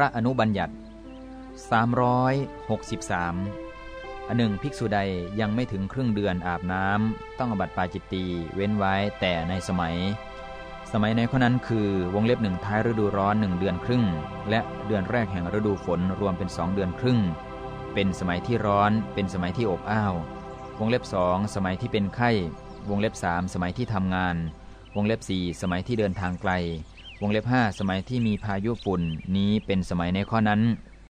ระอนุบัญญัติ 363อันหนึ่งภิกษุใดยังไม่ถึงครึ่งเดือนอาบน้ำต้องอบัติปาจิตตีเว้นไว้แต่ในสมัย สมัยในข้อนั้นคือวงเล็บหนึ่งท้ายฤดูร้อนหนึ่งเดือนครึ่ง และเดือนแรกแห่งฤดูฝนรวมเป็นสองเดือนครึ่ง เป็นสมัยที่ร้อนเป็นสมัยที่อบอ้าววงเล็บสองสมัยที่เป็นไข้ วงเล็บสามสมัยที่ทำงาน วงเล็บสี่สมัยที่เดินทางไกล วงเล็บห้าสมัยที่มีพายุฝุ่นนี้เป็นสมัยในข้อนั้น